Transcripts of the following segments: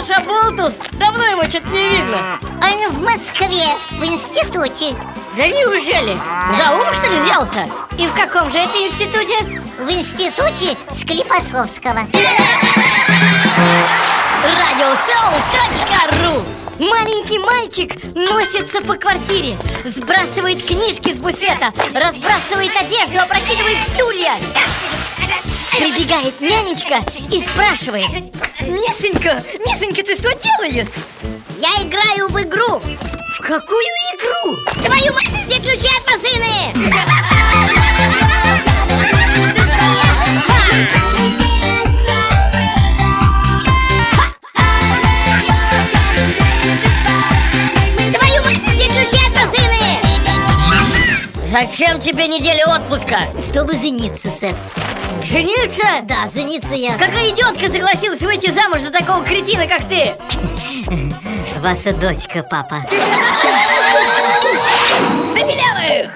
Саша Болтус! Давно его что-то не видно Он в Москве, в институте Да неужели? За ум, что ли, взялся? И в каком же это институте? В институте Склифосовского Радиосоу.ру Маленький мальчик носится по квартире Сбрасывает книжки с буфета Разбрасывает одежду, опрокидывает стулья Прибегает нянечка и спрашивает Мисенька, Мисенька, ты что делаешь? Я играю в игру В какую игру? Твою мать, где ключи Зачем тебе неделя отпуска? Чтобы жениться, Сет Жениться? Да, жениться я Какая идиотка согласилась выйти замуж за такого кретина, как ты? Ваша дочка, папа!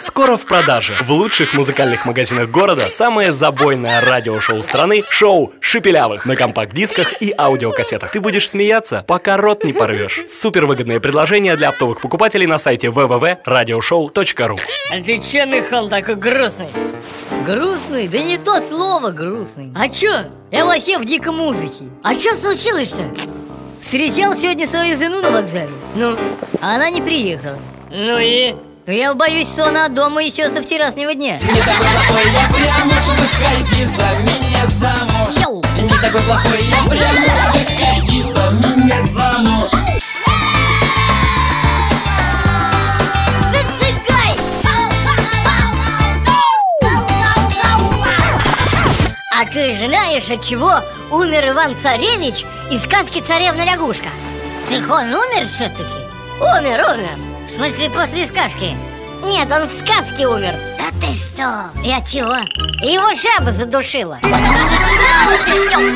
Скоро в продаже. В лучших музыкальных магазинах города самое забойное радиошоу страны – шоу «Шепелявых» на компакт-дисках и аудиокассетах. Ты будешь смеяться, пока рот не порвешь. Супервыгодное предложение для оптовых покупателей на сайте www.radioshow.ru А ты че, Михон, такой грустный? Грустный? Да не то слово грустный А чё? Я вообще в диком ужасе А чё случилось-то? Встречал сегодня свою жену на вокзале Ну, а она не приехала Ну и? Ну я боюсь, что она дома еще со вчерашнего дня Не такой плохой я прям уж выходи за меня замуж Йоу. Не такой плохой я прям уж выходи за меня замуж! А ты знаешь, от чего умер Иван Царевич из сказки «Царевна лягушка»? Тихо, он умер все-таки? Умер, умер в смысле, после сказки? Нет, он в сказке умер. Да ты что? Я чего? Его жаба задушила. Соусом